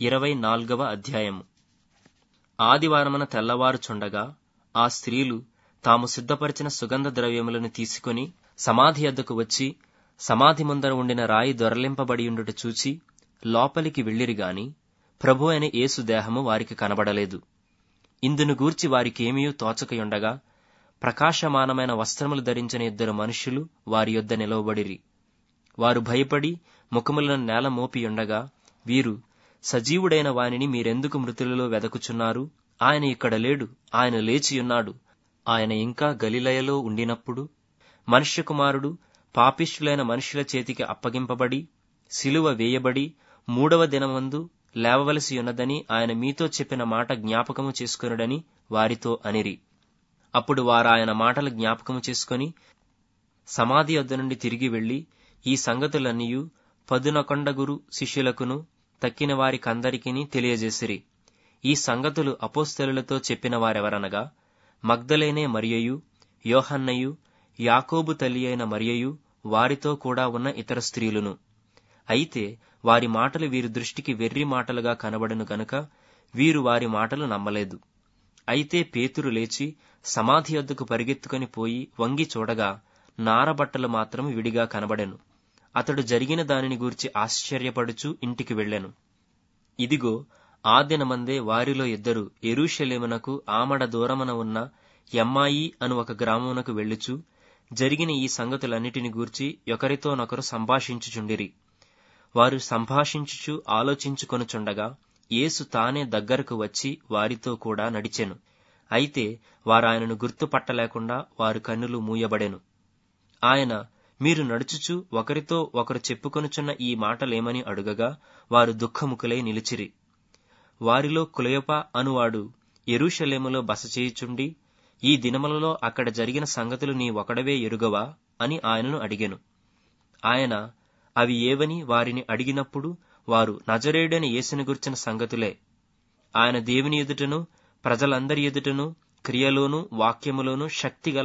ఇరవై నాల్గవ అధ్యాయము. ఆదివారమున తెల్లవారుచుండగా ఆ స్త్రీలు తాము సిద్ధపరిచిన సుగంధ ద్రవ్యములను తీసుకుని సమాధి అద్దకు వచ్చి సమాధి ముందర ఉండిన రాయి దొరలింపబడియుండుట చూచి లోపలికి వెళ్ళిరిగాని ప్రభు అయిన యేసు దేహము వారికి కనబడలేదు. ఇందును గూర్చి వారికేమీయూ తోచకయుండగా ప్రకాశమానమైన వస్త్రములు ధరించిన ఇద్దరు మనుష్యులు వారి యొద్ద నిలవబడిరి. వారు భయపడి ముఖములను నేల మోపియుండగా వీరు సజీవుడైన వానిని మీరెందుకు మృతులలో వెదకుచున్నారు? ఆయన ఇక్కడ లేడు ఆయన లేచియున్నాడు. ఆయన ఇంకా గలిలయలో ఉండినప్పుడు మనుష్య కుమారుడు పాపిష్ఠులైన మనుషుల చేతికి అప్పగింపబడి సిలువ వేయబడి మూడవ దినమందు లేవవలసి ఉన్నదని ఆయన మీతో చెప్పిన మాట జ్ఞాపకము చేసుకొనుడని వారితో అనిరి. అప్పుడు వారాయన మాటలు జ్ఞాపకము చేసుకొని సమాధి వద్ద నుండి తిరిగి వెళ్ళి ఈ సంగతులన్నీయు పదునకొండగురు శిష్యులకును తక్కిన వారికందరికీ తెలియజేసిరి. ఈ సంగతులు అపోస్తలులతో చెప్పిన వారెవరనగా మగ్ధలేనే మరియయు యోహన్నయు యాకోబు తల్లి అయిన మరియయు వారితో కూడా ఉన్న ఇతర స్త్రీలును. అయితే వారి మాటలు వీరి దృష్టికి వెర్రి మాటలుగా కనబడను గనుక వీరు వారి మాటలు నమ్మలేదు. అయితే పేతురు లేచి సమాధి వద్దకు పరిగెత్తుకొని పోయి వంగి చూడగా నారబట్టలు మాత్రం విడిగా కనబడెను. అతడు జరిగిన దానిని గూర్చి ఆశ్చర్యపడుచు ఇంటికి వెళ్ళాను. ఇదిగో ఆ దినమందే వారిలో ఇద్దరు ఎరుషలేమునకు ఆమడ దూరమున ఉన్న ఎమ్మాయి అను ఒక గ్రామమునకు వెళ్ళుచు జరిగిన ఈ సంగతులన్నిటిని గూర్చి ఒకరితోనొకరు సంభాషించుచుండిరి. వారు సంభాషించుచు ఆలోచించుకొనుచుండగా యేసు తానే దగ్గరకు వచ్చి వారితో కూడా నడిచెను. అయితే వారాయనను గుర్తుపట్టలేకుండా వారు కన్నులు మూయబడెను. ఆయన మీరు నడుచుచు ఒకరితో ఒకరు చెప్పుకొనుచున్న ఈ మాటలేమని అడుగగా వారు దుఃఖముకులై నిలిచిరి. వారిలో కులయప అనువాడు ఎరుషలేములో బస చేయుచుండి ఈ దినములలో అక్కడ జరిగిన సంగతులు నీ ఒకడవే ఎరుగవా అని ఆయనను అడిగెను. ఆయన అవి ఏవని వారిని అడిగినప్పుడు వారు నజరేయుడని యేసుని గుర్చిన సంగతులే. ఆయన దేవుని ఎదుటను ప్రజలందరి ఎదుటను క్రియలోను వాక్యములోనూ శక్తిగల